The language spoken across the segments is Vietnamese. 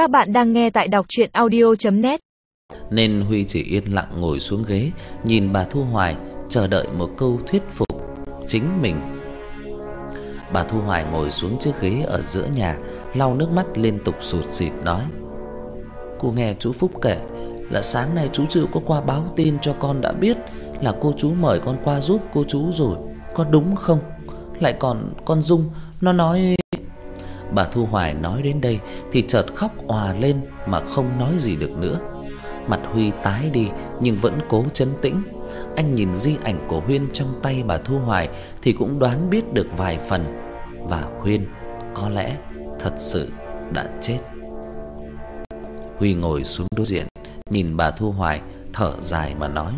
Các bạn đang nghe tại đọc audio net Nên Huy chỉ yên lặng ngồi xuống ghế, nhìn bà Thu Hoài chờ đợi một câu thuyết phục chính mình. Bà Thu Hoài ngồi xuống chiếc ghế ở giữa nhà, lau nước mắt liên tục sụt sịt nói: "Cô nghe chú Phúc kể là sáng nay chú chưa có qua báo tin cho con đã biết là cô chú mời con qua giúp cô chú rồi, có đúng không? Lại còn con Dung nó nói Bà Thu Hoài nói đến đây thì chợt khóc òa lên mà không nói gì được nữa. Mặt Huy tái đi nhưng vẫn cố trấn tĩnh. Anh nhìn di ảnh của Huyên trong tay bà Thu Hoài thì cũng đoán biết được vài phần và Huyên có lẽ thật sự đã chết. Huy ngồi xuống đối diện, nhìn bà Thu Hoài thở dài mà nói: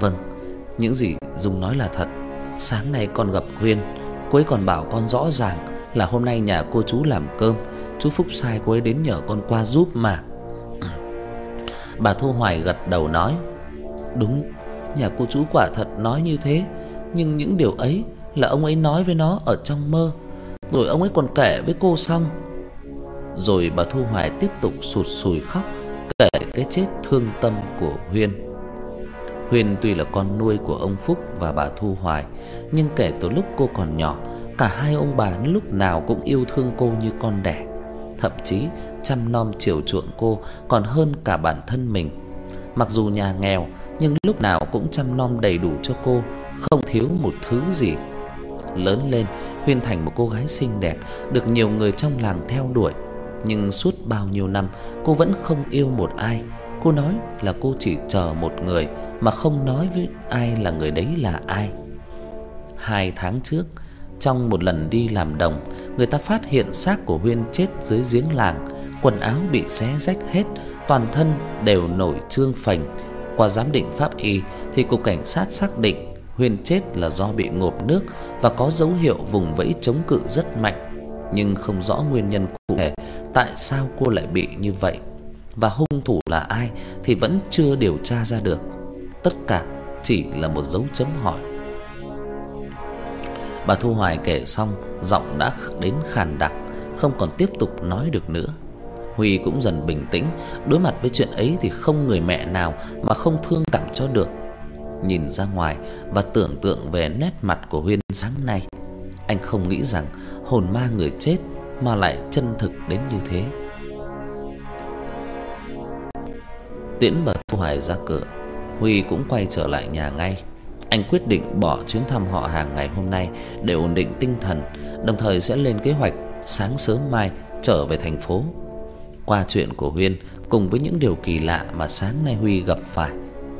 "Vâng, những gì Dung nói là thật. Sáng nay con gặp Huyên, cô ấy còn bảo con rõ ràng là hôm nay nhà cô chú làm cơm, chú Phúc sai cô ấy đến nhờ con qua giúp mà." Bà Thu Hoài gật đầu nói: "Đúng, nhà cô chú quả thật nói như thế, nhưng những điều ấy là ông ấy nói với nó ở trong mơ, rồi ông ấy còn kể với cô xong." Rồi bà Thu Hoài tiếp tục sụt sùi khóc kể cái chết thương tâm của Huyên. Huyên tuy là con nuôi của ông Phúc và bà Thu Hoài, nhưng kể từ lúc cô còn nhỏ, cả hai ông bà lúc nào cũng yêu thương cô như con đẻ, thậm chí chăm nom chiều chuộng cô còn hơn cả bản thân mình. Mặc dù nhà nghèo, nhưng lúc nào cũng chăm nom đầy đủ cho cô, không thiếu một thứ gì. Lớn lên, Huyên thành một cô gái xinh đẹp, được nhiều người trong làng theo đuổi, nhưng suốt bao nhiêu năm cô vẫn không yêu một ai. Cô nói là cô chỉ chờ một người mà không nói với ai là người đấy là ai. Hai tháng trước, trong một lần đi làm đồng, người ta phát hiện xác của Huyên chết dưới giếng làng, quần áo bị xé rách hết, toàn thân đều nổi trương phành. Qua giám định pháp y thì cục cảnh sát xác định Huyên chết là do bị ngộp nước và có dấu hiệu vùng vẫy chống cự rất mạnh, nhưng không rõ nguyên nhân cụ thể tại sao cô lại bị như vậy và hung thủ là ai thì vẫn chưa điều tra ra được. Tất cả chỉ là một dấu chấm hỏi. Bà Thu Hoài kể xong, giọng đã đến khàn đặc, không còn tiếp tục nói được nữa. Huy cũng dần bình tĩnh, đối mặt với chuyện ấy thì không người mẹ nào mà không thương cảm cho được. Nhìn ra ngoài và tưởng tượng về nét mặt của Huyên sáng nay, anh không nghĩ rằng hồn ma người chết mà lại chân thực đến như thế. Tiễn bà Thu Hoài ra cửa, Huy cũng quay trở lại nhà ngay. Anh quyết định bỏ chuyến thăm họ hàng ngày hôm nay để ổn định tinh thần, đồng thời sẽ lên kế hoạch sáng sớm mai trở về thành phố. Qua chuyện của Huyên cùng với những điều kỳ lạ mà sáng nay Huy gặp phải,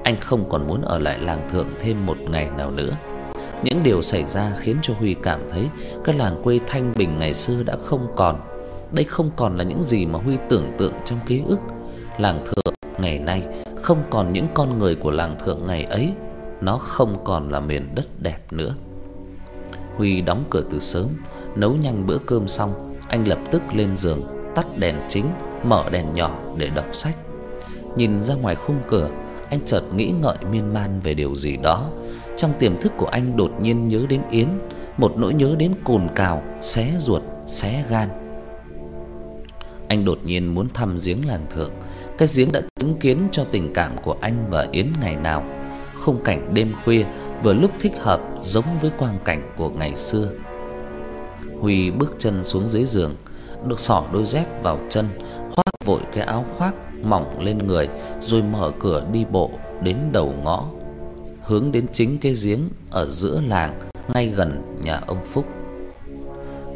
anh không còn muốn ở lại làng thượng thêm một ngày nào nữa. Những điều xảy ra khiến cho Huy cảm thấy cái làng quê thanh bình ngày xưa đã không còn. Đây không còn là những gì mà Huy tưởng tượng trong ký ức. Làng thượng ngày nay không còn những con người của làng thượng ngày ấy, nó không còn là miền đất đẹp nữa. Huy đóng cửa từ sớm, nấu nhanh bữa cơm xong, anh lập tức lên giường, tắt đèn chính, mở đèn nhỏ để đọc sách. Nhìn ra ngoài khung cửa, anh chợt nghĩ ngợi miên man về điều gì đó. Trong tiềm thức của anh đột nhiên nhớ đến Yến, một nỗi nhớ đến cồn cào, xé ruột, xé gan. Anh đột nhiên muốn thăm giếng làng thượng, cái giếng đã chứng kiến cho tình cảm của anh và Yến ngày nào. Khung cảnh đêm khuya vừa lúc thích hợp giống với quang cảnh của ngày xưa. Huy bước chân xuống dưới giường, được xỏ đôi dép vào chân, khoác vội cái áo khoác mỏng lên người rồi mở cửa đi bộ đến đầu ngõ, hướng đến chính cái giếng ở giữa làng ngay gần nhà ông Phúc.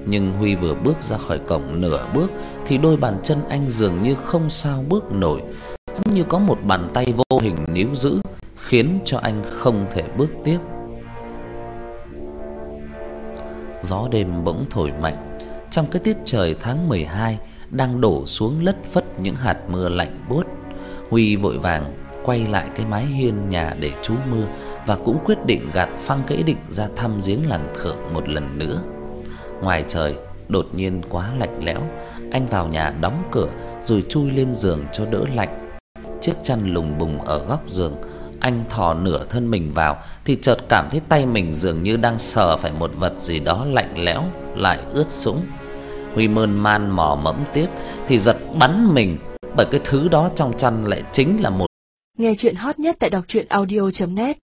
Nhưng Huy vừa bước ra khỏi cổng nửa bước thì đôi bàn chân anh dường như không sao bước nổi, giống như có một bàn tay vô hình níu giữ khiến cho anh không thể bước tiếp. Gió đêm bỗng thổi mạnh, trong cái tiết trời tháng 12 đang đổ xuống lất phất những hạt mưa lạnh buốt. Huy vội vàng quay lại cái mái hiên nhà để trú mưa và cũng quyết định gạt phăng cái ý định ra thăm giếng làng thượng một lần nữa. Ngoài trời đột nhiên quá lạnh lẽo, anh vào nhà đóng cửa rồi chui lên giường cho đỡ lạnh. Chiếc chăn lùng bùng ở góc giường, anh thò nửa thân mình vào, thì chợt cảm thấy tay mình dường như đang sờ phải một vật gì đó lạnh lẽo, lại ướt sũng. Huy mơn man mò mẫm tiếp, thì giật bắn mình, bởi cái thứ đó trong chăn lại chính là một Nghe truyện hot nhất tại doctruyenaudio.net